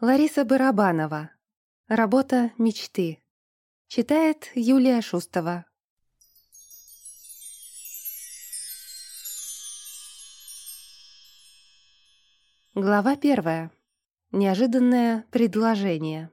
Лариса Барабанова. Работа мечты. Читает Юлия Шустова. Глава первая. Неожиданное предложение.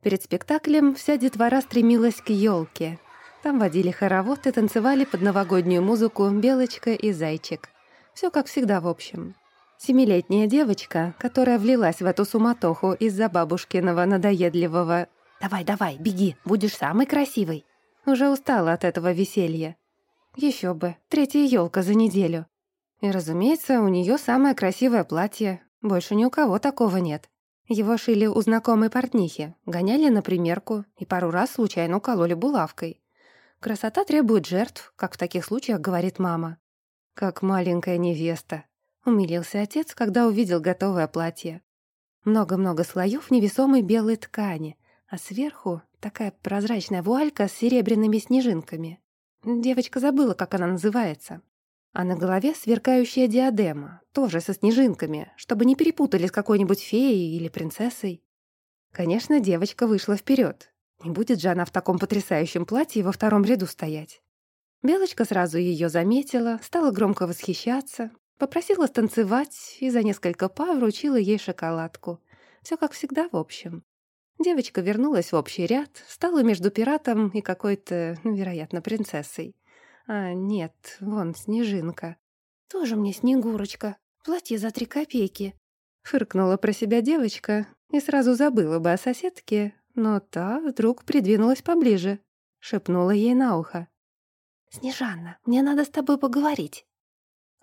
Перед спектаклем вся детвора стремилась к елке. Там водили хоровод и танцевали под новогоднюю музыку «Белочка» и «Зайчик». Все как всегда в общем. Семилетняя девочка, которая влилась в эту суматоху из-за бабушкиного надоедливого «Давай, давай, беги, будешь самый красивый», уже устала от этого веселья. Еще бы, третья елка за неделю. И, разумеется, у нее самое красивое платье. Больше ни у кого такого нет. Его шили у знакомой портнихи, гоняли на примерку и пару раз случайно укололи булавкой. Красота требует жертв, как в таких случаях говорит мама. Как маленькая невеста. Умилился отец, когда увидел готовое платье. Много-много слоев невесомой белой ткани, а сверху такая прозрачная вуалька с серебряными снежинками. Девочка забыла, как она называется. А на голове сверкающая диадема, тоже со снежинками, чтобы не перепутали с какой-нибудь феей или принцессой. Конечно, девочка вышла вперед. Не будет же она в таком потрясающем платье во втором ряду стоять. Белочка сразу ее заметила, стала громко восхищаться, попросила станцевать и за несколько па вручила ей шоколадку. Все как всегда, в общем. Девочка вернулась в общий ряд, стала между пиратом и какой-то, ну, вероятно, принцессой. А, нет, вон Снежинка. Тоже мне Снегурочка. Платье за три копейки. Фыркнула про себя девочка и сразу забыла бы о соседке, но та вдруг придвинулась поближе, шепнула ей на ухо. «Снежанна, мне надо с тобой поговорить».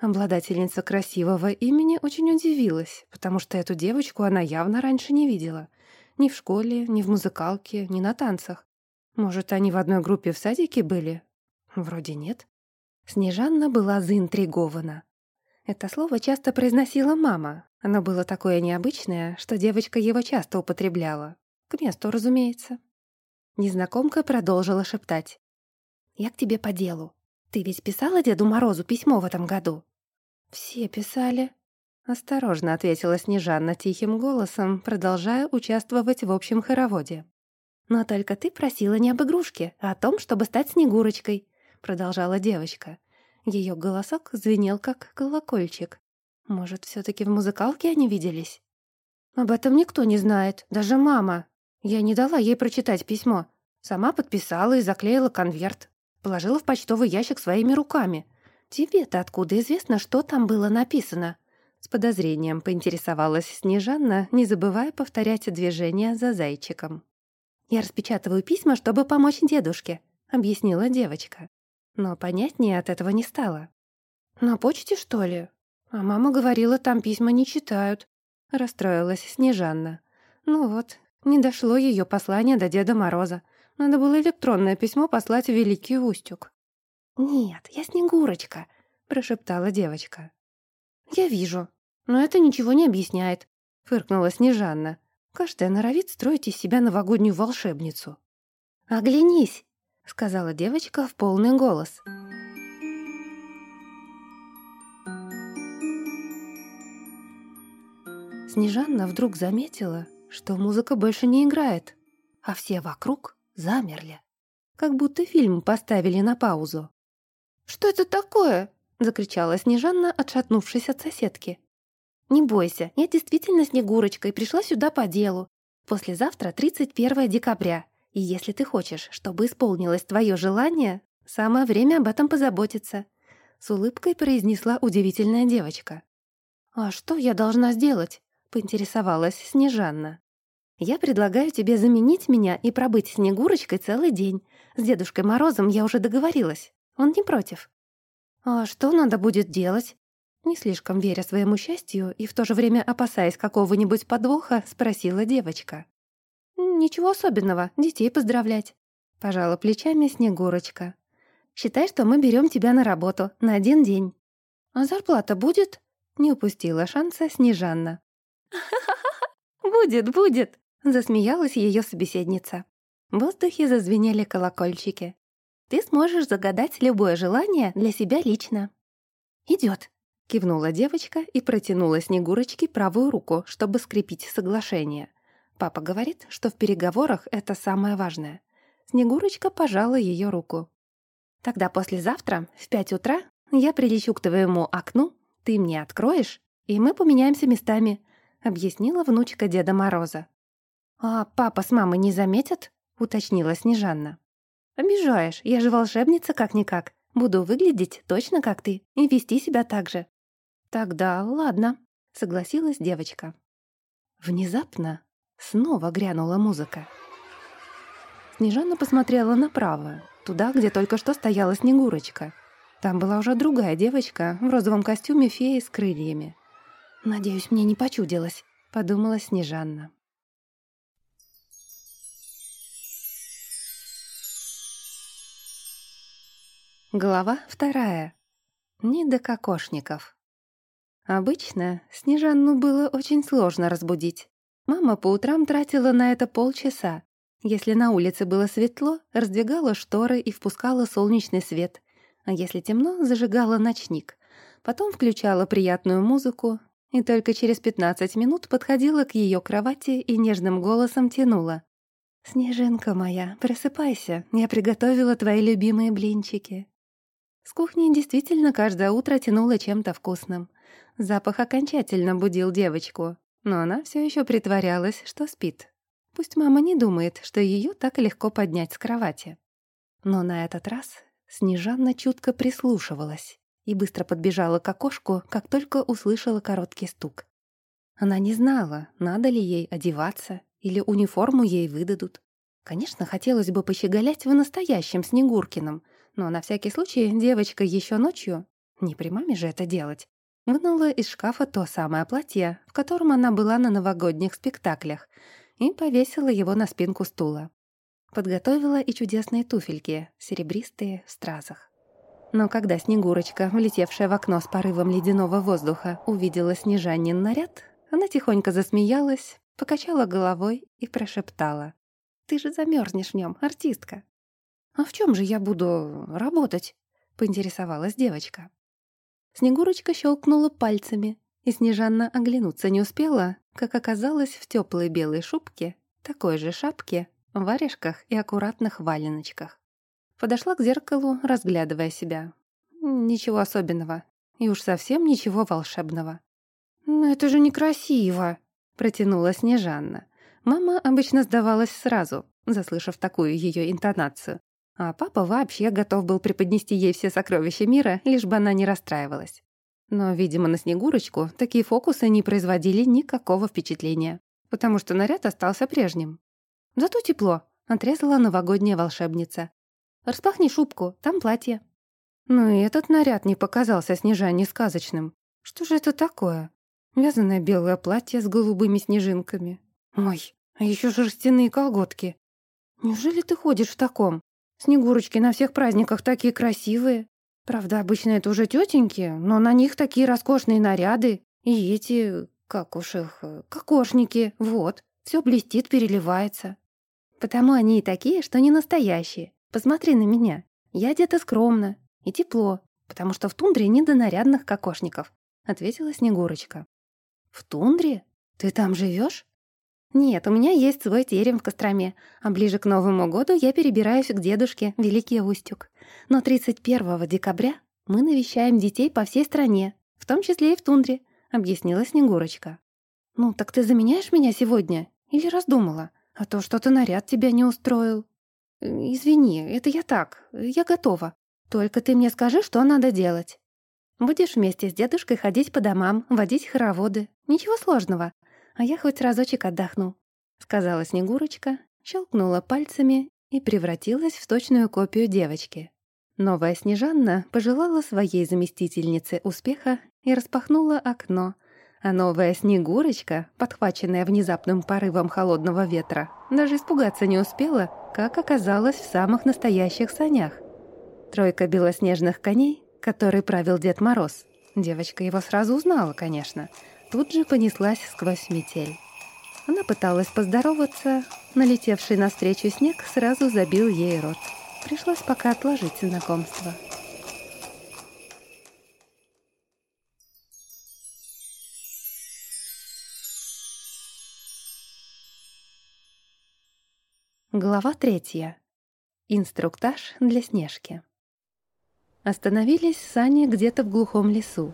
Обладательница красивого имени очень удивилась, потому что эту девочку она явно раньше не видела. Ни в школе, ни в музыкалке, ни на танцах. Может, они в одной группе в садике были, Вроде нет. Снежанна была заинтригована. Это слово часто произносила мама. Оно было такое необычное, что девочка его часто употребляла. К месту, разумеется. Незнакомка продолжила шептать. «Я к тебе по делу. Ты ведь писала Деду Морозу письмо в этом году?» «Все писали», — осторожно ответила Снежанна тихим голосом, продолжая участвовать в общем хороводе. «Но только ты просила не об игрушке, а о том, чтобы стать Снегурочкой продолжала девочка. Ее голосок звенел, как колокольчик. Может, все таки в музыкалке они виделись? Об этом никто не знает, даже мама. Я не дала ей прочитать письмо. Сама подписала и заклеила конверт. Положила в почтовый ящик своими руками. Тебе-то откуда известно, что там было написано? С подозрением поинтересовалась Снежанна, не забывая повторять движения за зайчиком. «Я распечатываю письма, чтобы помочь дедушке», — объяснила девочка но понятнее от этого не стало. «На почте, что ли? А мама говорила, там письма не читают», — расстроилась Снежанна. «Ну вот, не дошло ее послание до Деда Мороза. Надо было электронное письмо послать в Великий Устюг». «Нет, я Снегурочка», — прошептала девочка. «Я вижу, но это ничего не объясняет», — фыркнула Снежанна. «Каждая норовит строить из себя новогоднюю волшебницу». «Оглянись!» — сказала девочка в полный голос. Снежанна вдруг заметила, что музыка больше не играет, а все вокруг замерли, как будто фильм поставили на паузу. «Что это такое?» — закричала Снежанна, отшатнувшись от соседки. «Не бойся, я действительно Снегурочка и пришла сюда по делу. Послезавтра 31 декабря, и если ты хочешь, чтобы исполнилось твое желание, самое время об этом позаботиться», — с улыбкой произнесла удивительная девочка. «А что я должна сделать?» — поинтересовалась Снежанна. «Я предлагаю тебе заменить меня и пробыть Снегурочкой целый день. С Дедушкой Морозом я уже договорилась. Он не против». «А что надо будет делать?» Не слишком веря своему счастью и в то же время опасаясь какого-нибудь подвоха, спросила девочка. «Ничего особенного, детей поздравлять», — пожала плечами Снегурочка. «Считай, что мы берем тебя на работу на один день». «А зарплата будет?» — не упустила шанса Снежанна. «Ха-ха-ха! Будет, будет!» — засмеялась ее собеседница. В воздухе зазвенели колокольчики. «Ты сможешь загадать любое желание для себя лично». «Идет», — кивнула девочка и протянула Снегурочке правую руку, чтобы скрепить соглашение. Папа говорит, что в переговорах это самое важное. Снегурочка пожала ее руку. «Тогда послезавтра в пять утра я прилечу к твоему окну, ты мне откроешь, и мы поменяемся местами», — объяснила внучка Деда Мороза. «А папа с мамой не заметят?» — уточнила Снежанна. «Обижаешь, я же волшебница как-никак. Буду выглядеть точно как ты и вести себя так же». «Тогда ладно», — согласилась девочка. Внезапно снова грянула музыка. Снежана посмотрела направо, туда, где только что стояла Снегурочка. Там была уже другая девочка в розовом костюме феи с крыльями. «Надеюсь, мне не почудилось», — подумала Снежанна. Глава вторая. Не до кокошников. Обычно Снежанну было очень сложно разбудить. Мама по утрам тратила на это полчаса. Если на улице было светло, раздвигала шторы и впускала солнечный свет, а если темно, зажигала ночник. Потом включала приятную музыку, и только через 15 минут подходила к ее кровати и нежным голосом тянула. «Снежинка моя, просыпайся, я приготовила твои любимые блинчики». С кухни действительно каждое утро тянуло чем-то вкусным. Запах окончательно будил девочку, но она все еще притворялась, что спит. Пусть мама не думает, что ее так легко поднять с кровати. Но на этот раз Снежанна чутко прислушивалась и быстро подбежала к окошку, как только услышала короткий стук. Она не знала, надо ли ей одеваться или униформу ей выдадут. Конечно, хотелось бы пощеголять в настоящем Снегуркином, но на всякий случай девочка еще ночью, не при маме же это делать, вынула из шкафа то самое платье, в котором она была на новогодних спектаклях, и повесила его на спинку стула. Подготовила и чудесные туфельки, серебристые, в стразах. Но когда Снегурочка, влетевшая в окно с порывом ледяного воздуха, увидела Снежанин наряд, она тихонько засмеялась, покачала головой и прошептала. «Ты же замерзнешь в нем, артистка!» «А в чем же я буду работать?» — поинтересовалась девочка. Снегурочка щелкнула пальцами, и Снежанна оглянуться не успела, как оказалось в теплой белой шубке, такой же шапке, варежках и аккуратных валеночках. Подошла к зеркалу, разглядывая себя. Ничего особенного. И уж совсем ничего волшебного. «Но это же некрасиво!» — протянула Снежанна. Мама обычно сдавалась сразу, заслышав такую ее интонацию. А папа вообще готов был преподнести ей все сокровища мира, лишь бы она не расстраивалась. Но, видимо, на Снегурочку такие фокусы не производили никакого впечатления, потому что наряд остался прежним. «Зато тепло», — отрезала новогодняя волшебница. «Распахни шубку, там платье». Ну и этот наряд не показался Снежане сказочным. Что же это такое? Вязаное белое платье с голубыми снежинками. Ой, а еще шерстяные колготки. Неужели ты ходишь в таком? Снегурочки на всех праздниках такие красивые. Правда, обычно это уже тетеньки, но на них такие роскошные наряды. И эти, как уж их, кокошники, вот. Все блестит, переливается. Потому они и такие, что не настоящие. Посмотри на меня. Я одета скромно и тепло, потому что в тундре не до нарядных кокошников, ответила Снегурочка. В тундре? Ты там живешь? «Нет, у меня есть свой терем в Костроме, а ближе к Новому году я перебираюсь к дедушке, Великий Устюг. Но 31 декабря мы навещаем детей по всей стране, в том числе и в тундре», — объяснила Снегурочка. «Ну, так ты заменяешь меня сегодня? Или раздумала? А то что-то наряд тебя не устроил». «Извини, это я так, я готова. Только ты мне скажи, что надо делать». «Будешь вместе с дедушкой ходить по домам, водить хороводы. Ничего сложного а я хоть разочек отдохну», — сказала Снегурочка, щелкнула пальцами и превратилась в точную копию девочки. Новая Снежанна пожелала своей заместительнице успеха и распахнула окно, а новая Снегурочка, подхваченная внезапным порывом холодного ветра, даже испугаться не успела, как оказалась в самых настоящих санях. Тройка белоснежных коней, который правил Дед Мороз. Девочка его сразу узнала, конечно — тут же понеслась сквозь метель. Она пыталась поздороваться, налетевший навстречу снег сразу забил ей рот. Пришлось пока отложить знакомство. Глава третья. Инструктаж для Снежки. Остановились сани где-то в глухом лесу.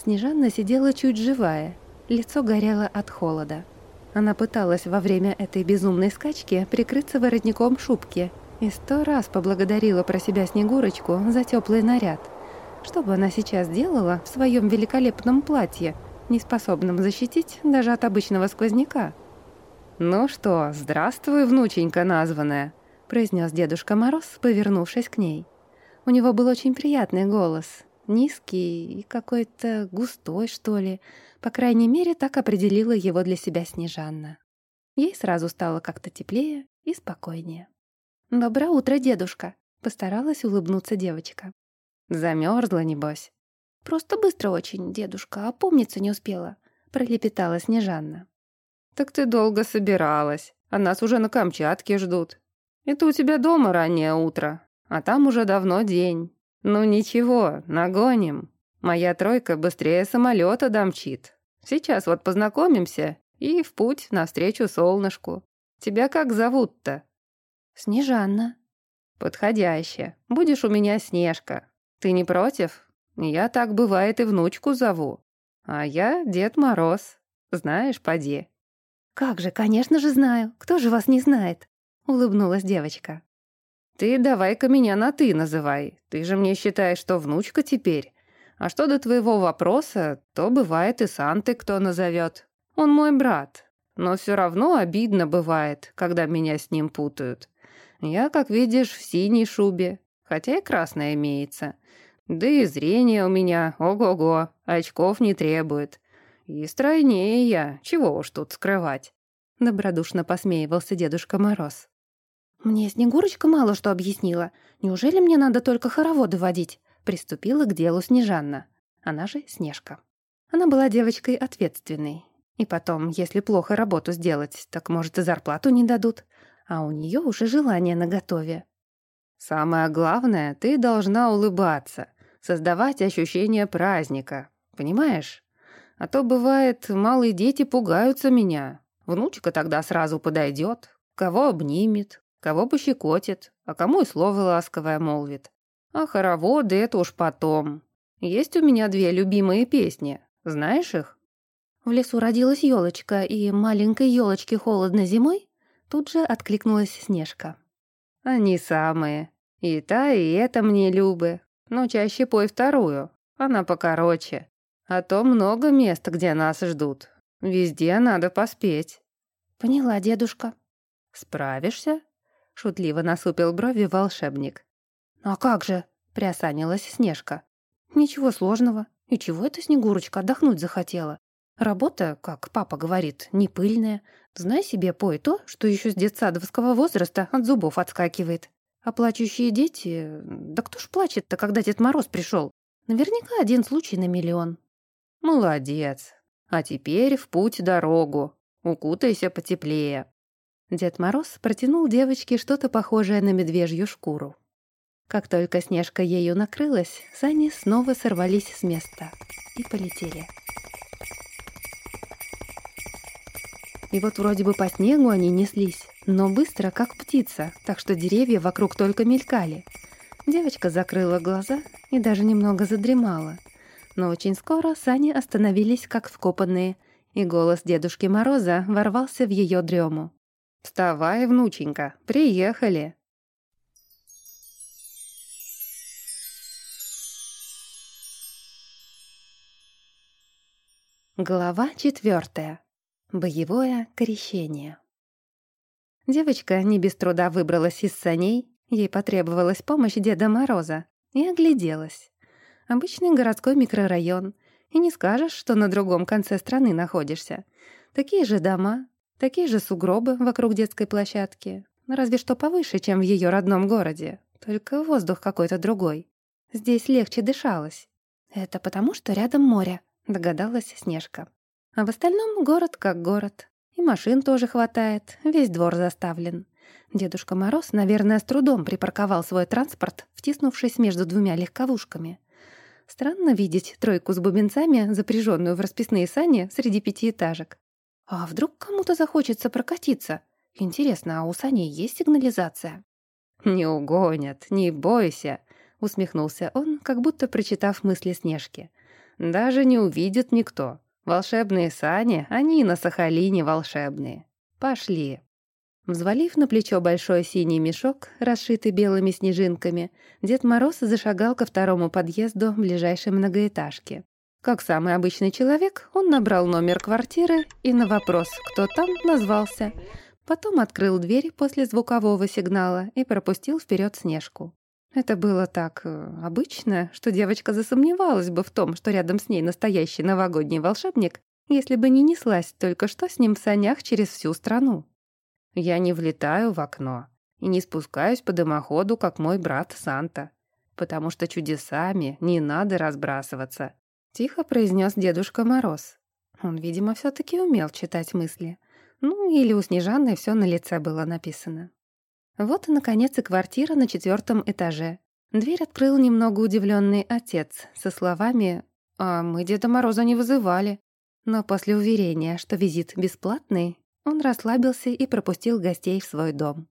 Снежанна сидела чуть живая, лицо горело от холода. Она пыталась во время этой безумной скачки прикрыться воротником шубки и сто раз поблагодарила про себя Снегурочку за теплый наряд. Что бы она сейчас делала в своем великолепном платье, не способном защитить даже от обычного сквозняка? «Ну что, здравствуй, внученька названная», — произнес Дедушка Мороз, повернувшись к ней. У него был очень приятный голос, низкий и какой-то густой, что ли. По крайней мере, так определила его для себя Снежанна. Ей сразу стало как-то теплее и спокойнее. «Доброе утро, дедушка!» — постаралась улыбнуться девочка. Замерзла, небось. «Просто быстро очень, дедушка, опомниться не успела», — пролепетала Снежанна. «Так ты долго собиралась, а нас уже на Камчатке ждут. Это у тебя дома раннее утро, а там уже давно день. Ну ничего, нагоним. Моя тройка быстрее самолета домчит. Сейчас вот познакомимся и в путь навстречу солнышку. Тебя как зовут-то?» «Снежанна». «Подходяще. Будешь у меня Снежка. Ты не против? Я так бывает и внучку зову. А я Дед Мороз. Знаешь, поди». «Как же, конечно же знаю. Кто же вас не знает?» — улыбнулась девочка. «Ты давай-ка меня на «ты» называй. Ты же мне считаешь, что внучка теперь. А что до твоего вопроса, то бывает и сам ты кто назовет. Он мой брат. Но все равно обидно бывает, когда меня с ним путают. Я, как видишь, в синей шубе, хотя и красная имеется. Да и зрение у меня, ого-го, очков не требует. «И стройнее я, чего уж тут скрывать», — добродушно посмеивался Дедушка Мороз. «Мне Снегурочка мало что объяснила. Неужели мне надо только хороводы водить?» Приступила к делу Снежанна. Она же Снежка. Она была девочкой ответственной. И потом, если плохо работу сделать, так, может, и зарплату не дадут. А у нее уже желание наготове. «Самое главное, ты должна улыбаться, создавать ощущение праздника. Понимаешь?» А то, бывает, малые дети пугаются меня. Внучка тогда сразу подойдет, кого обнимет, кого пощекотит, а кому и слово ласковое молвит. А хороводы — это уж потом. Есть у меня две любимые песни. Знаешь их? В лесу родилась елочка, и маленькой елочке холодно зимой? Тут же откликнулась Снежка. Они самые. И та, и эта мне любы. Но чаще пой вторую. Она покороче. А то много мест, где нас ждут. Везде надо поспеть». «Поняла, дедушка». «Справишься?» — шутливо насупил брови волшебник. «А как же?» — приосанилась Снежка. «Ничего сложного. И чего эта Снегурочка отдохнуть захотела? Работа, как папа говорит, не пыльная. Знай себе, пой то, что еще с детсадовского возраста от зубов отскакивает. А плачущие дети... Да кто ж плачет-то, когда Дед Мороз пришел? Наверняка один случай на миллион. «Молодец. А теперь в путь дорогу. Укутайся потеплее». Дед Мороз протянул девочке что-то похожее на медвежью шкуру. Как только Снежка ею накрылась, сани снова сорвались с места и полетели. И вот вроде бы по снегу они неслись, но быстро, как птица, так что деревья вокруг только мелькали. Девочка закрыла глаза и даже немного задремала но очень скоро сани остановились как вкопанные, и голос Дедушки Мороза ворвался в ее дрему. «Вставай, внученька, приехали!» Глава четвертая. Боевое крещение. Девочка не без труда выбралась из саней, ей потребовалась помощь Деда Мороза, и огляделась. Обычный городской микрорайон. И не скажешь, что на другом конце страны находишься. Такие же дома, такие же сугробы вокруг детской площадки. Разве что повыше, чем в ее родном городе. Только воздух какой-то другой. Здесь легче дышалось. Это потому, что рядом море, догадалась Снежка. А в остальном город как город. И машин тоже хватает, весь двор заставлен. Дедушка Мороз, наверное, с трудом припарковал свой транспорт, втиснувшись между двумя легковушками. Странно видеть тройку с бубенцами, запряженную в расписные сани среди пятиэтажек. А вдруг кому-то захочется прокатиться? Интересно, а у саней есть сигнализация? «Не угонят, не бойся», — усмехнулся он, как будто прочитав мысли Снежки. «Даже не увидит никто. Волшебные сани, они на Сахалине волшебные. Пошли». Взвалив на плечо большой синий мешок, расшитый белыми снежинками, Дед Мороз зашагал ко второму подъезду ближайшей многоэтажки. Как самый обычный человек, он набрал номер квартиры и на вопрос «Кто там?» назвался. Потом открыл дверь после звукового сигнала и пропустил вперед Снежку. Это было так э, обычно, что девочка засомневалась бы в том, что рядом с ней настоящий новогодний волшебник, если бы не неслась только что с ним в санях через всю страну. Я не влетаю в окно и не спускаюсь по дымоходу, как мой брат Санта, потому что чудесами не надо разбрасываться», — тихо произнес Дедушка Мороз. Он, видимо, все таки умел читать мысли. Ну, или у Снежаны все на лице было написано. Вот, наконец, и квартира на четвертом этаже. Дверь открыл немного удивленный отец со словами «А мы Деда Мороза не вызывали». Но после уверения, что визит бесплатный, он расслабился и пропустил гостей в свой дом.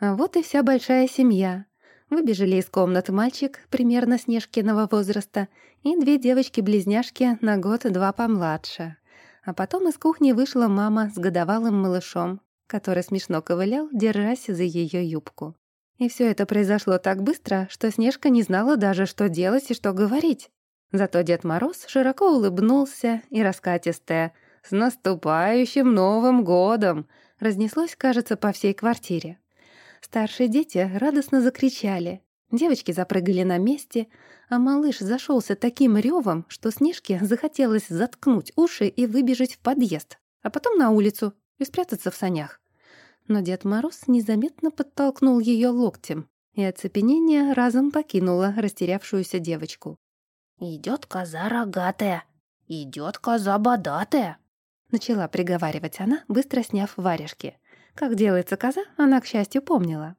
А вот и вся большая семья. Выбежали из комнат мальчик примерно Снежкиного возраста и две девочки-близняшки на год-два помладше. А потом из кухни вышла мама с годовалым малышом, который смешно ковылял, держась за ее юбку. И все это произошло так быстро, что Снежка не знала даже, что делать и что говорить. Зато Дед Мороз широко улыбнулся и раскатистое «С наступающим Новым годом!» разнеслось, кажется, по всей квартире. Старшие дети радостно закричали. Девочки запрыгали на месте, а малыш зашелся таким ревом, что Снежке захотелось заткнуть уши и выбежать в подъезд, а потом на улицу и спрятаться в санях. Но Дед Мороз незаметно подтолкнул ее локтем, и оцепенение разом покинуло растерявшуюся девочку. «Идет коза рогатая, идет коза бодатая», начала приговаривать она, быстро сняв варежки. Как делается коза, она, к счастью, помнила.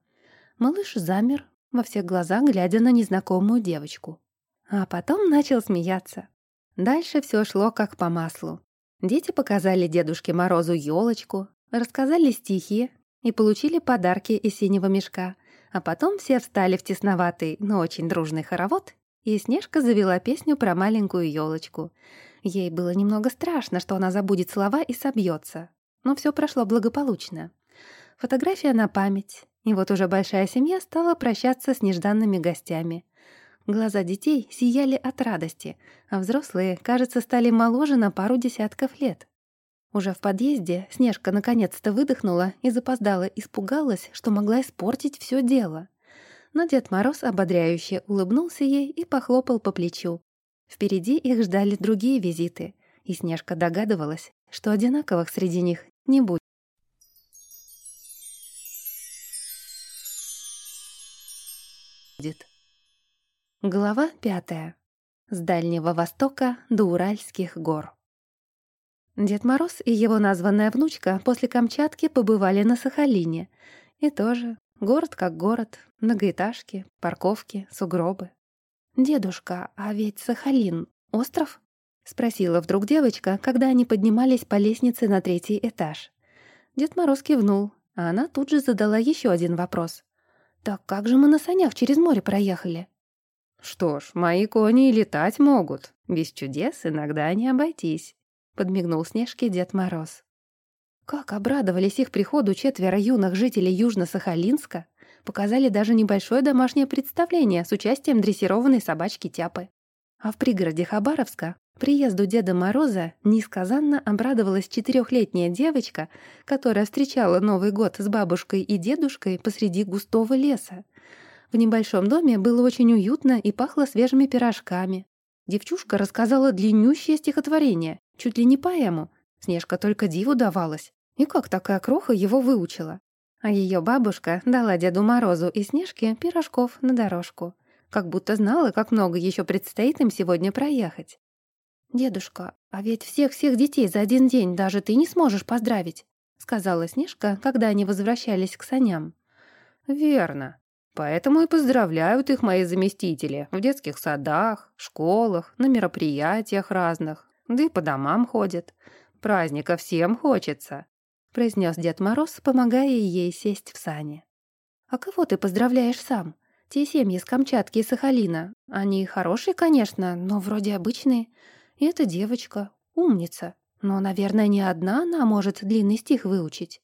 Малыш замер, во все глаза глядя на незнакомую девочку. А потом начал смеяться. Дальше все шло как по маслу. Дети показали Дедушке Морозу елочку, рассказали стихи и получили подарки из синего мешка. А потом все встали в тесноватый, но очень дружный хоровод, и Снежка завела песню про маленькую елочку. Ей было немного страшно, что она забудет слова и собьется. Но все прошло благополучно. Фотография на память. И вот уже большая семья стала прощаться с нежданными гостями. Глаза детей сияли от радости, а взрослые, кажется, стали моложе на пару десятков лет. Уже в подъезде Снежка наконец-то выдохнула и запоздала испугалась, что могла испортить все дело. Но Дед Мороз ободряюще улыбнулся ей и похлопал по плечу. Впереди их ждали другие визиты, и Снежка догадывалась, что одинаковых среди них не будет. Глава пятая. С Дальнего Востока до Уральских гор. Дед Мороз и его названная внучка после Камчатки побывали на Сахалине. И тоже город как город, многоэтажки, парковки, сугробы. «Дедушка, а ведь Сахалин — остров?» — спросила вдруг девочка, когда они поднимались по лестнице на третий этаж. Дед Мороз кивнул, а она тут же задала еще один вопрос. «Так как же мы на санях через море проехали?» «Что ж, мои кони и летать могут. Без чудес иногда не обойтись», — подмигнул Снежке Дед Мороз. Как обрадовались их приходу четверо юных жителей Южно-Сахалинска, показали даже небольшое домашнее представление с участием дрессированной собачки Тяпы. А в пригороде Хабаровска приезду Деда Мороза несказанно обрадовалась четырехлетняя девочка, которая встречала Новый год с бабушкой и дедушкой посреди густого леса. В небольшом доме было очень уютно и пахло свежими пирожками. Девчушка рассказала длиннющее стихотворение, чуть ли не поэму. Снежка только диву давалась. И как такая кроха его выучила? А ее бабушка дала Деду Морозу и Снежке пирожков на дорожку. Как будто знала, как много еще предстоит им сегодня проехать. «Дедушка, а ведь всех-всех детей за один день даже ты не сможешь поздравить», сказала Снежка, когда они возвращались к саням. «Верно. Поэтому и поздравляют их мои заместители в детских садах, школах, на мероприятиях разных, да и по домам ходят. Праздника всем хочется. произнес Дед Мороз, помогая ей сесть в сани. «А кого ты поздравляешь сам? Те семьи с Камчатки и Сахалина, они хорошие, конечно, но вроде обычные. И эта девочка, умница. Но, наверное, не одна она может длинный стих выучить».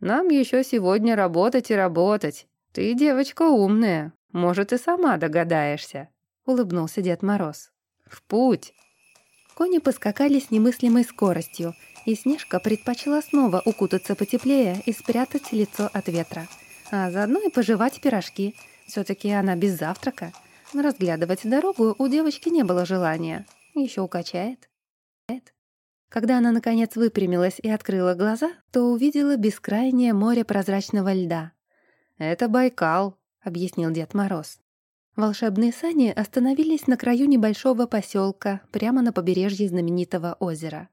«Нам еще сегодня работать и работать. Ты девочка умная, может, и сама догадаешься», — улыбнулся Дед Мороз. «В путь!» Кони поскакали с немыслимой скоростью, и Снежка предпочла снова укутаться потеплее и спрятать лицо от ветра, а заодно и пожевать пирожки. Все таки она без завтрака. Но разглядывать дорогу у девочки не было желания. Еще укачает. Когда она, наконец, выпрямилась и открыла глаза, то увидела бескрайнее море прозрачного льда. «Это Байкал», — объяснил Дед Мороз. Волшебные сани остановились на краю небольшого поселка, прямо на побережье знаменитого озера.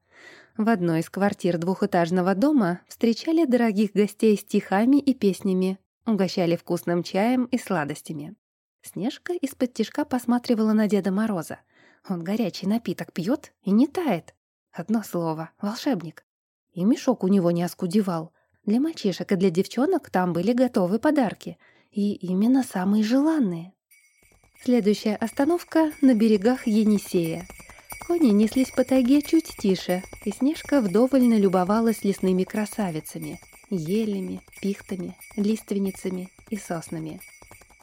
В одной из квартир двухэтажного дома встречали дорогих гостей стихами и песнями, угощали вкусным чаем и сладостями. Снежка из-под тишка посматривала на Деда Мороза. Он горячий напиток пьет и не тает. Одно слово — волшебник. И мешок у него не оскудевал. Для мальчишек и для девчонок там были готовы подарки. И именно самые желанные. Следующая остановка — на берегах Енисея. Кони неслись по тайге чуть тише, и Снежка вдоволь налюбовалась лесными красавицами — елями, пихтами, лиственницами и соснами.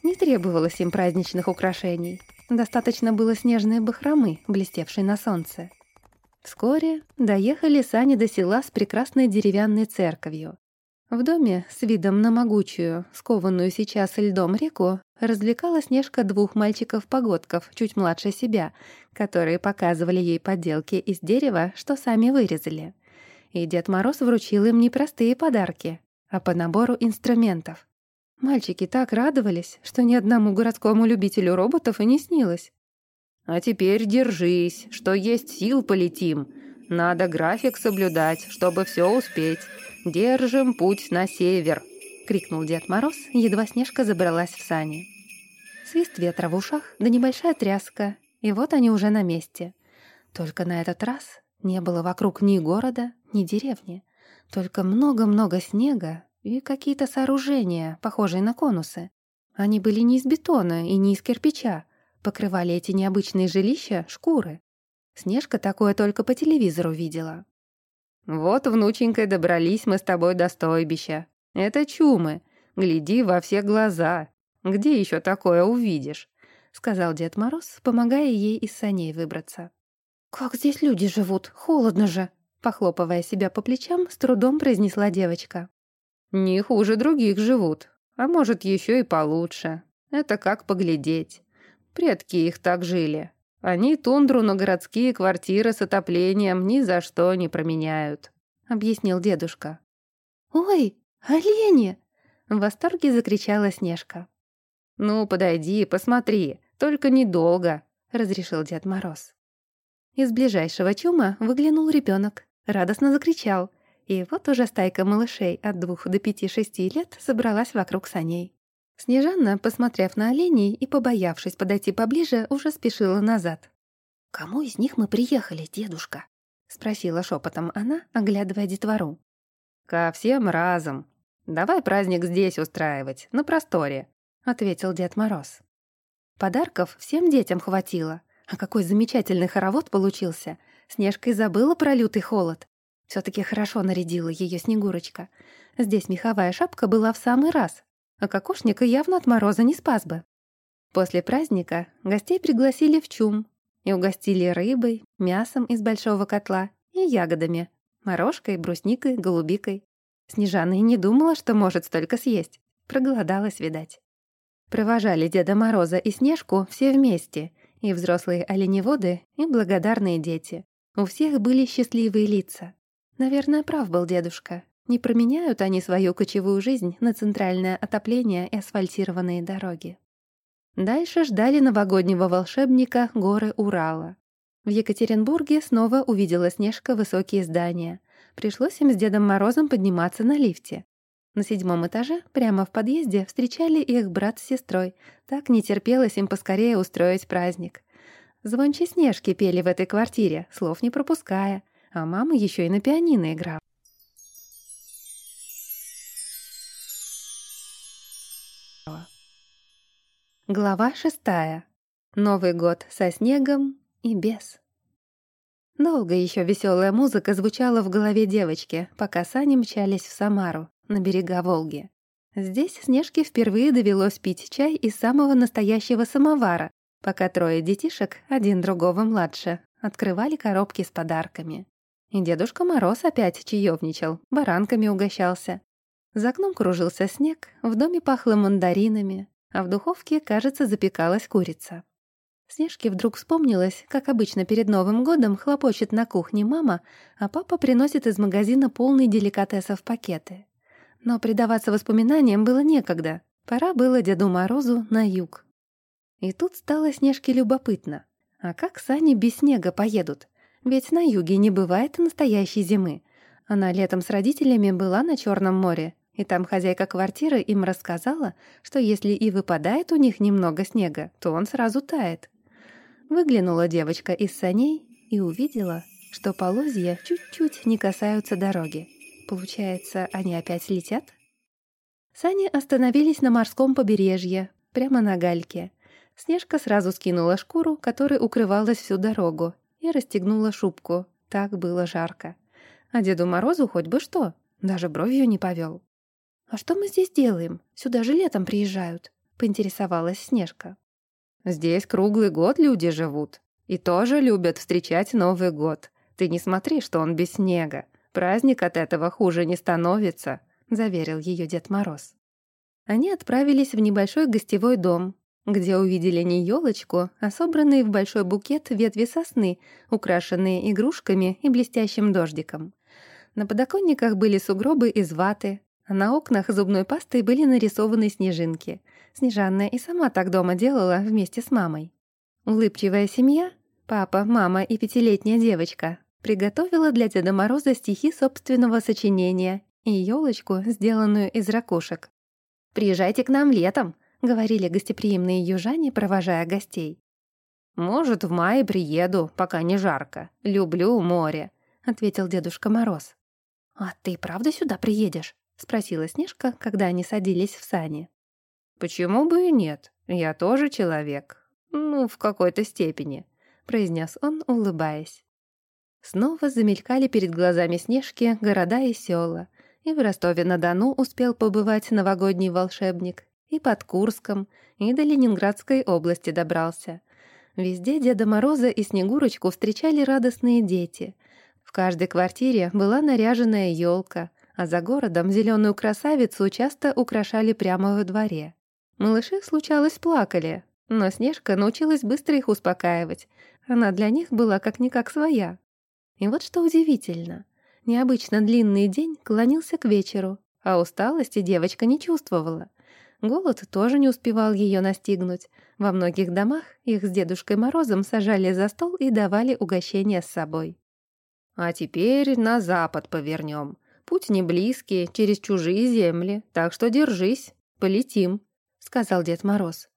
Не требовалось им праздничных украшений. Достаточно было снежной бахромы, блестевшей на солнце. Вскоре доехали сани до села с прекрасной деревянной церковью. В доме с видом на могучую, скованную сейчас льдом реку, развлекала Снежка двух мальчиков-погодков, чуть младше себя, которые показывали ей подделки из дерева, что сами вырезали. И Дед Мороз вручил им не простые подарки, а по набору инструментов. Мальчики так радовались, что ни одному городскому любителю роботов и не снилось. «А теперь держись, что есть сил полетим. Надо график соблюдать, чтобы все успеть». «Держим путь на север!» — крикнул Дед Мороз, едва Снежка забралась в сани. Свист ветра в ушах, да небольшая тряска, и вот они уже на месте. Только на этот раз не было вокруг ни города, ни деревни, только много-много снега и какие-то сооружения, похожие на конусы. Они были не из бетона и не из кирпича, покрывали эти необычные жилища шкуры. Снежка такое только по телевизору видела. «Вот, внученькой, добрались мы с тобой до стойбища. Это чумы. Гляди во все глаза. Где еще такое увидишь?» — сказал Дед Мороз, помогая ей из саней выбраться. «Как здесь люди живут? Холодно же!» — похлопывая себя по плечам, с трудом произнесла девочка. «Не хуже других живут, а может, еще и получше. Это как поглядеть. Предки их так жили. Они тундру на городские квартиры с отоплением ни за что не променяют», — объяснил дедушка. «Ой, олени!» — в восторге закричала Снежка. «Ну, подойди, посмотри, только недолго», — разрешил Дед Мороз. Из ближайшего чума выглянул ребенок, радостно закричал, и вот уже стайка малышей от двух до пяти-шести лет собралась вокруг саней. Снежанна, посмотрев на оленей и побоявшись подойти поближе, уже спешила назад. «Кому из них мы приехали, дедушка?» — спросила шепотом она, оглядывая детвору. «Ко всем разом. Давай праздник здесь устраивать, на просторе», — ответил Дед Мороз. Подарков всем детям хватило. А какой замечательный хоровод получился. Снежка и забыла про лютый холод. все таки хорошо нарядила ее Снегурочка. Здесь меховая шапка была в самый раз, а кокошника явно от мороза не спас бы. После праздника гостей пригласили в чум и угостили рыбой, мясом из большого котла и ягодами, морожкой, брусникой, голубикой. Снежана и не думала, что может столько съесть. Проголодалась, видать. Провожали Деда Мороза и Снежку все вместе, и взрослые оленеводы, и благодарные дети. У всех были счастливые лица. Наверное, прав был дедушка. Не променяют они свою кочевую жизнь на центральное отопление и асфальтированные дороги. Дальше ждали новогоднего волшебника горы Урала. В Екатеринбурге снова увидела Снежка высокие здания. Пришлось им с Дедом Морозом подниматься на лифте. На седьмом этаже, прямо в подъезде, встречали их брат с сестрой. Так не терпелось им поскорее устроить праздник. Звончи снежки пели в этой квартире, слов не пропуская, а мама еще и на пианино играла. Глава шестая. Новый год со снегом и без. Долго еще веселая музыка звучала в голове девочки, пока сани мчались в Самару на берега Волги. Здесь Снежке впервые довелось пить чай из самого настоящего самовара, пока трое детишек, один другого младше, открывали коробки с подарками. И Дедушка Мороз опять чаевничал, баранками угощался. За окном кружился снег, в доме пахло мандаринами, а в духовке, кажется, запекалась курица. Снежке вдруг вспомнилось, как обычно перед Новым годом хлопочет на кухне мама, а папа приносит из магазина полные деликатесов пакеты. Но предаваться воспоминаниям было некогда. Пора было Деду Морозу на юг. И тут стало Снежке любопытно. А как сани без снега поедут? Ведь на юге не бывает настоящей зимы. Она летом с родителями была на Черном море, и там хозяйка квартиры им рассказала, что если и выпадает у них немного снега, то он сразу тает. Выглянула девочка из саней и увидела, что полозья чуть-чуть не касаются дороги. Получается, они опять летят? Сани остановились на морском побережье, прямо на гальке. Снежка сразу скинула шкуру, которой укрывалась всю дорогу, и расстегнула шубку. Так было жарко. А Деду Морозу хоть бы что, даже бровью не повел. «А что мы здесь делаем? Сюда же летом приезжают», — поинтересовалась Снежка. «Здесь круглый год люди живут. И тоже любят встречать Новый год. Ты не смотри, что он без снега. Праздник от этого хуже не становится», — заверил ее Дед Мороз. Они отправились в небольшой гостевой дом, где увидели не елочку, а собранные в большой букет ветви сосны, украшенные игрушками и блестящим дождиком. На подоконниках были сугробы из ваты, а на окнах зубной пастой были нарисованы снежинки. Снежанна и сама так дома делала вместе с мамой. Улыбчивая семья, папа, мама и пятилетняя девочка, приготовила для Деда Мороза стихи собственного сочинения и елочку, сделанную из ракушек. «Приезжайте к нам летом», — говорили гостеприимные южане, провожая гостей. «Может, в мае приеду, пока не жарко. Люблю море», — ответил Дедушка Мороз. «А ты правда сюда приедешь?» — спросила Снежка, когда они садились в сани. «Почему бы и нет? Я тоже человек. Ну, в какой-то степени», — произнес он, улыбаясь. Снова замелькали перед глазами Снежки города и села, и в Ростове-на-Дону успел побывать новогодний волшебник, и под Курском, и до Ленинградской области добрался. Везде Деда Мороза и Снегурочку встречали радостные дети. В каждой квартире была наряженная елка, а за городом зеленую красавицу часто украшали прямо во дворе. Малыши, случалось, плакали, но Снежка научилась быстро их успокаивать. Она для них была как-никак своя. И вот что удивительно. Необычно длинный день клонился к вечеру, а усталости девочка не чувствовала. Голод тоже не успевал ее настигнуть. Во многих домах их с Дедушкой Морозом сажали за стол и давали угощения с собой. «А теперь на запад повернем», Путь не близкий, через чужие земли, так что держись, полетим», — сказал Дед Мороз.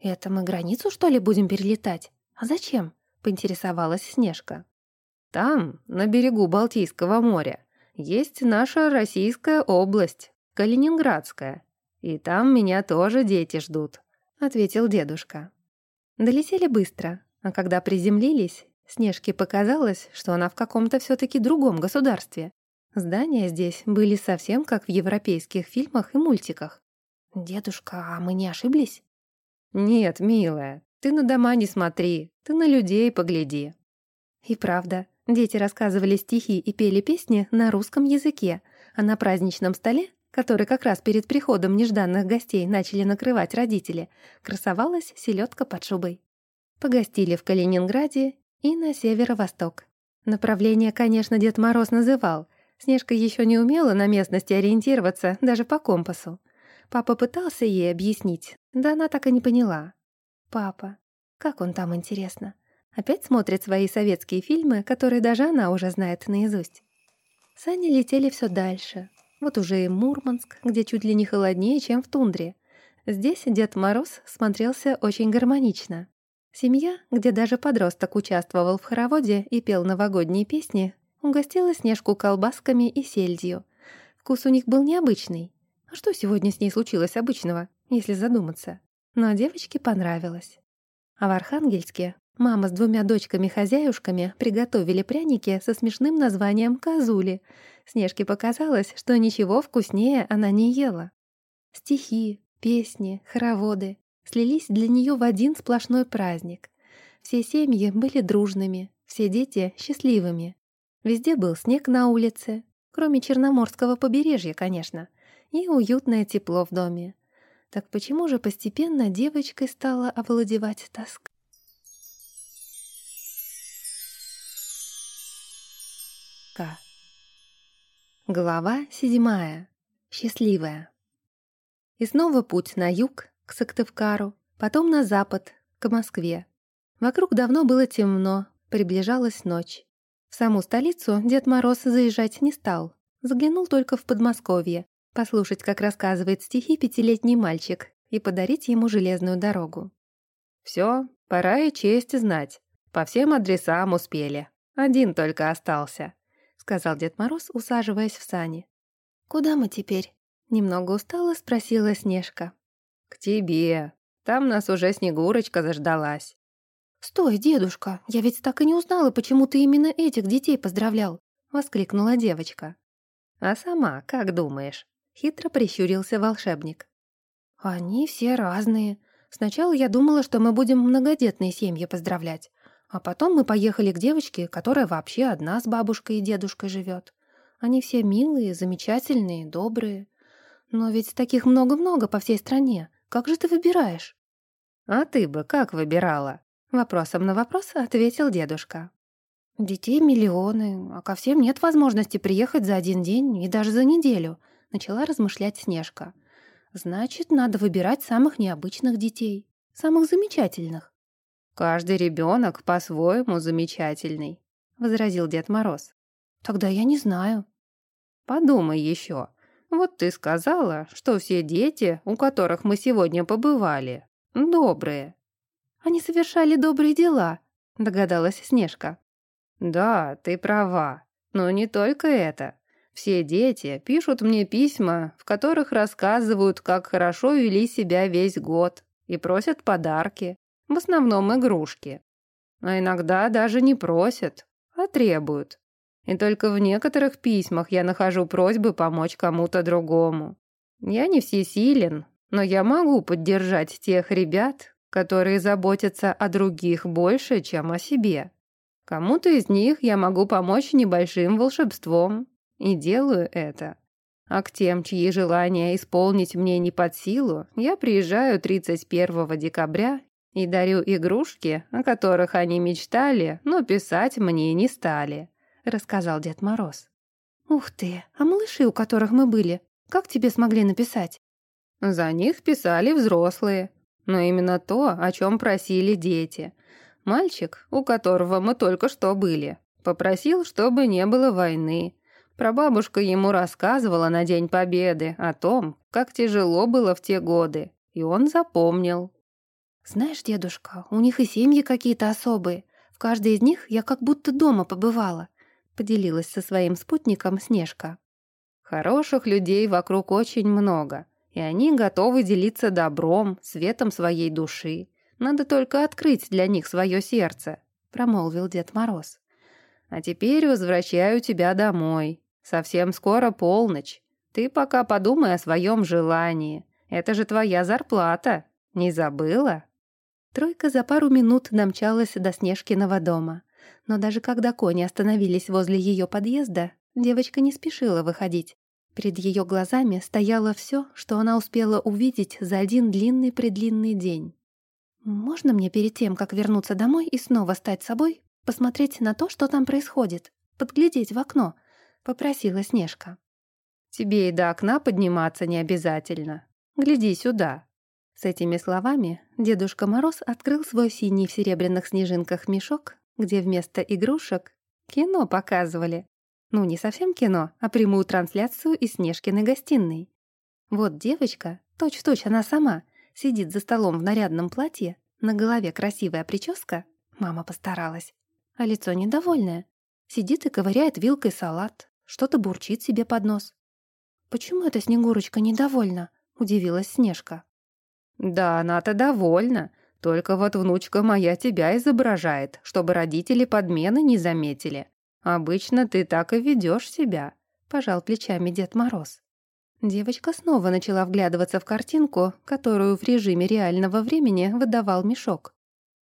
«Это мы границу, что ли, будем перелетать? А зачем?» — поинтересовалась Снежка. «Там, на берегу Балтийского моря, есть наша российская область, Калининградская, и там меня тоже дети ждут», — ответил дедушка. Долетели быстро, а когда приземлились, Снежке показалось, что она в каком-то все таки другом государстве. Здания здесь были совсем как в европейских фильмах и мультиках. «Дедушка, а мы не ошиблись?» «Нет, милая, ты на дома не смотри, ты на людей погляди». И правда, дети рассказывали стихи и пели песни на русском языке, а на праздничном столе, который как раз перед приходом нежданных гостей начали накрывать родители, красовалась селедка под шубой. Погостили в Калининграде и на северо-восток. Направление, конечно, Дед Мороз называл, Снежка еще не умела на местности ориентироваться, даже по компасу. Папа пытался ей объяснить, да она так и не поняла. Папа, как он там, интересно? Опять смотрит свои советские фильмы, которые даже она уже знает наизусть. Сани летели все дальше. Вот уже и Мурманск, где чуть ли не холоднее, чем в тундре. Здесь Дед Мороз смотрелся очень гармонично. Семья, где даже подросток участвовал в хороводе и пел новогодние песни, Угостила Снежку колбасками и сельдью. Вкус у них был необычный. А что сегодня с ней случилось обычного, если задуматься? Но девочке понравилось. А в Архангельске мама с двумя дочками-хозяюшками приготовили пряники со смешным названием «козули». Снежке показалось, что ничего вкуснее она не ела. Стихи, песни, хороводы слились для нее в один сплошной праздник. Все семьи были дружными, все дети — счастливыми. Везде был снег на улице, кроме Черноморского побережья, конечно, и уютное тепло в доме. Так почему же постепенно девочкой стала овладевать тоска? Глава седьмая. Счастливая. И снова путь на юг, к Сыктывкару, потом на запад, к Москве. Вокруг давно было темно, приближалась ночь. В саму столицу Дед Мороз заезжать не стал. Заглянул только в Подмосковье, послушать, как рассказывает стихи пятилетний мальчик, и подарить ему железную дорогу. «Все, пора и честь знать. По всем адресам успели. Один только остался», — сказал Дед Мороз, усаживаясь в сани. «Куда мы теперь?» — немного устала спросила Снежка. «К тебе. Там нас уже Снегурочка заждалась». «Стой, дедушка, я ведь так и не узнала, почему ты именно этих детей поздравлял», — воскликнула девочка. «А сама как думаешь?» — хитро прищурился волшебник. «Они все разные. Сначала я думала, что мы будем многодетные семьи поздравлять, а потом мы поехали к девочке, которая вообще одна с бабушкой и дедушкой живет. Они все милые, замечательные, добрые. Но ведь таких много-много по всей стране. Как же ты выбираешь?» «А ты бы как выбирала?» Вопросом на вопрос ответил дедушка. «Детей миллионы, а ко всем нет возможности приехать за один день и даже за неделю», начала размышлять Снежка. «Значит, надо выбирать самых необычных детей, самых замечательных». «Каждый ребенок по-своему замечательный», — возразил Дед Мороз. «Тогда я не знаю». «Подумай еще. Вот ты сказала, что все дети, у которых мы сегодня побывали, добрые. Они совершали добрые дела», — догадалась Снежка. «Да, ты права. Но не только это. Все дети пишут мне письма, в которых рассказывают, как хорошо вели себя весь год, и просят подарки, в основном игрушки. А иногда даже не просят, а требуют. И только в некоторых письмах я нахожу просьбы помочь кому-то другому. Я не всесилен, но я могу поддержать тех ребят, которые заботятся о других больше, чем о себе. Кому-то из них я могу помочь небольшим волшебством, и делаю это. А к тем, чьи желания исполнить мне не под силу, я приезжаю 31 декабря и дарю игрушки, о которых они мечтали, но писать мне не стали», — рассказал Дед Мороз. «Ух ты, а малыши, у которых мы были, как тебе смогли написать?» «За них писали взрослые, но именно то, о чем просили дети. Мальчик, у которого мы только что были, попросил, чтобы не было войны. Прабабушка ему рассказывала на День Победы о том, как тяжело было в те годы, и он запомнил. «Знаешь, дедушка, у них и семьи какие-то особые. В каждой из них я как будто дома побывала», — поделилась со своим спутником Снежка. «Хороших людей вокруг очень много, и они готовы делиться добром, светом своей души. Надо только открыть для них свое сердце», — промолвил Дед Мороз. «А теперь возвращаю тебя домой. Совсем скоро полночь. Ты пока подумай о своем желании. Это же твоя зарплата. Не забыла?» Тройка за пару минут домчалась до Снежкиного дома. Но даже когда кони остановились возле ее подъезда, девочка не спешила выходить. Перед ее глазами стояло все, что она успела увидеть за один длинный-предлинный день. «Можно мне перед тем, как вернуться домой и снова стать собой, посмотреть на то, что там происходит, подглядеть в окно?» — попросила Снежка. «Тебе и до окна подниматься не обязательно. Гляди сюда». С этими словами Дедушка Мороз открыл свой синий в серебряных снежинках мешок, где вместо игрушек кино показывали. Ну, не совсем кино, а прямую трансляцию из Снежкиной гостиной. Вот девочка, точь-в-точь она сама, сидит за столом в нарядном платье, на голове красивая прическа, мама постаралась, а лицо недовольное. Сидит и ковыряет вилкой салат, что-то бурчит себе под нос. «Почему эта Снегурочка недовольна?» — удивилась Снежка. «Да она-то довольна. Только вот внучка моя тебя изображает, чтобы родители подмены не заметили. Обычно ты так и ведешь себя», — пожал плечами Дед Мороз. Девочка снова начала вглядываться в картинку, которую в режиме реального времени выдавал мешок.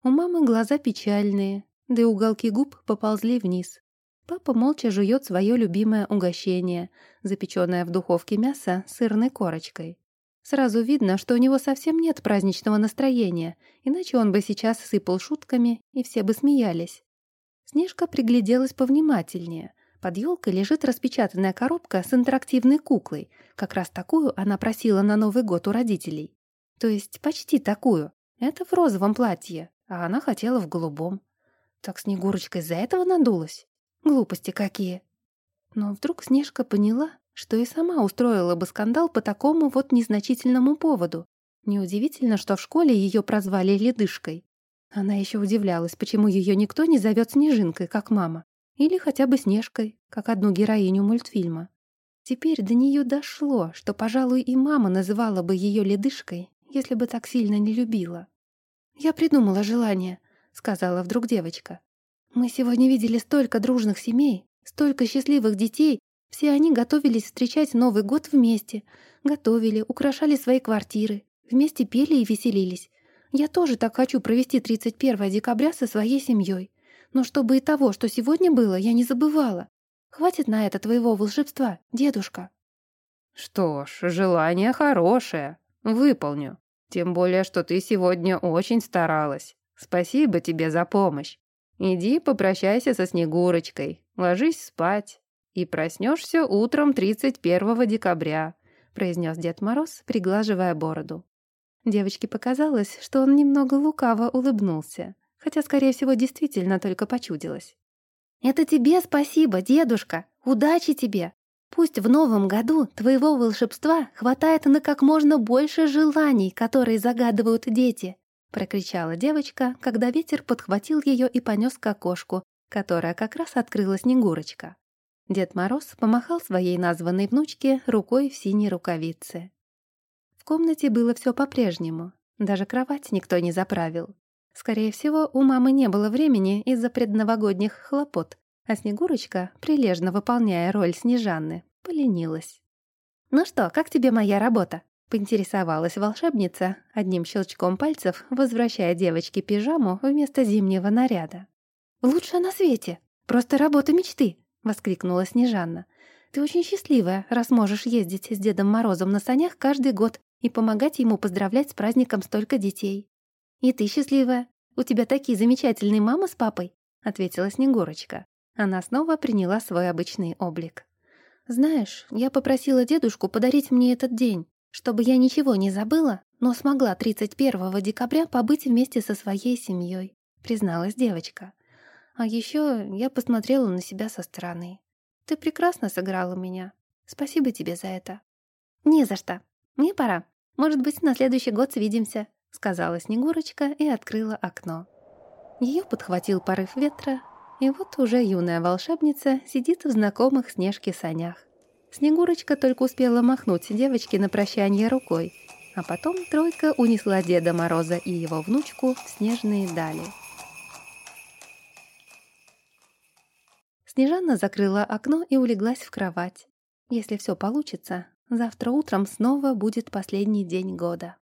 У мамы глаза печальные, да и уголки губ поползли вниз. Папа молча жует свое любимое угощение, запеченное в духовке мясо с сырной корочкой. Сразу видно, что у него совсем нет праздничного настроения, иначе он бы сейчас сыпал шутками, и все бы смеялись. Снежка пригляделась повнимательнее. Под елкой лежит распечатанная коробка с интерактивной куклой. Как раз такую она просила на Новый год у родителей. То есть почти такую. Это в розовом платье, а она хотела в голубом. Так Снегурочка из-за этого надулась? Глупости какие. Но вдруг Снежка поняла, что и сама устроила бы скандал по такому вот незначительному поводу. Неудивительно, что в школе ее прозвали ледышкой. Она еще удивлялась, почему ее никто не зовет Снежинкой, как мама. Или хотя бы Снежкой, как одну героиню мультфильма. Теперь до нее дошло, что, пожалуй, и мама называла бы ее ледышкой, если бы так сильно не любила. «Я придумала желание», — сказала вдруг девочка. «Мы сегодня видели столько дружных семей, столько счастливых детей, все они готовились встречать Новый год вместе, готовили, украшали свои квартиры, вместе пели и веселились. Я тоже так хочу провести 31 декабря со своей семьей. Но чтобы и того, что сегодня было, я не забывала. Хватит на это твоего волшебства, дедушка». «Что ж, желание хорошее. Выполню. Тем более, что ты сегодня очень старалась. Спасибо тебе за помощь. Иди попрощайся со Снегурочкой, ложись спать и проснешься утром 31 декабря», произнес Дед Мороз, приглаживая бороду. Девочке показалось, что он немного лукаво улыбнулся, хотя, скорее всего, действительно только почудилось. «Это тебе спасибо, дедушка! Удачи тебе! Пусть в новом году твоего волшебства хватает на как можно больше желаний, которые загадывают дети!» прокричала девочка, когда ветер подхватил ее и понес к окошку, которое как раз открыла Снегурочка. Дед Мороз помахал своей названной внучке рукой в синей рукавице. В комнате было все по-прежнему, даже кровать никто не заправил. Скорее всего, у мамы не было времени из-за предновогодних хлопот, а Снегурочка, прилежно выполняя роль Снежанны, поленилась. «Ну что, как тебе моя работа?» Поинтересовалась волшебница, одним щелчком пальцев возвращая девочке пижаму вместо зимнего наряда. «Лучшая на свете! Просто работа мечты!» — воскликнула Снежанна. «Ты очень счастливая, раз можешь ездить с Дедом Морозом на санях каждый год и помогать ему поздравлять с праздником столько детей. И ты счастливая. У тебя такие замечательные мама с папой», — ответила Снегурочка. Она снова приняла свой обычный облик. «Знаешь, я попросила дедушку подарить мне этот день, чтобы я ничего не забыла, но смогла 31 декабря побыть вместе со своей семьей, призналась девочка. А еще я посмотрела на себя со стороны. Ты прекрасно сыграла меня. Спасибо тебе за это. Не за что. Мне пора. Может быть, на следующий год свидимся, сказала Снегурочка и открыла окно. Ее подхватил порыв ветра, и вот уже юная волшебница сидит в знакомых снежке санях. Снегурочка только успела махнуть девочке на прощание рукой, а потом тройка унесла Деда Мороза и его внучку в снежные дали. Снежана закрыла окно и улеглась в кровать. Если все получится, завтра утром снова будет последний день года.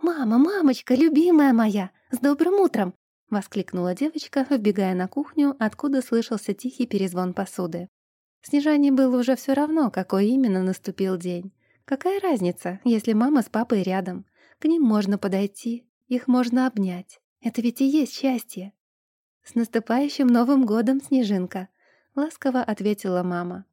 «Мама, мамочка, любимая моя, с добрым утром!» — воскликнула девочка, вбегая на кухню, откуда слышался тихий перезвон посуды. Снежане было уже все равно, какой именно наступил день. Какая разница, если мама с папой рядом? К ним можно подойти, их можно обнять. Это ведь и есть счастье. «С наступающим Новым годом, Снежинка!» — ласково ответила мама.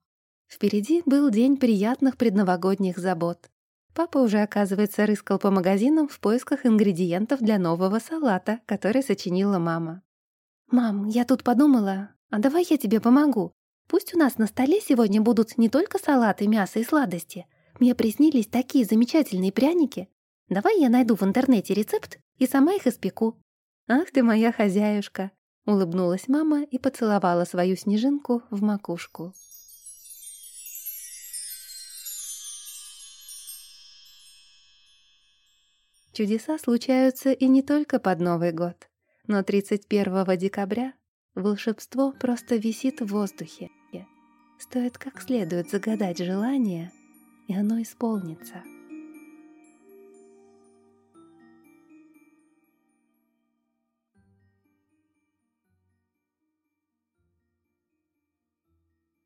Впереди был день приятных предновогодних забот. Папа уже, оказывается, рыскал по магазинам в поисках ингредиентов для нового салата, который сочинила мама. «Мам, я тут подумала, а давай я тебе помогу. Пусть у нас на столе сегодня будут не только салаты, мясо и сладости. Мне приснились такие замечательные пряники. Давай я найду в интернете рецепт и сама их испеку». «Ах ты моя хозяюшка!» Улыбнулась мама и поцеловала свою снежинку в макушку. Чудеса случаются и не только под Новый год, но 31 декабря волшебство просто висит в воздухе. Стоит как следует загадать желание, и оно исполнится.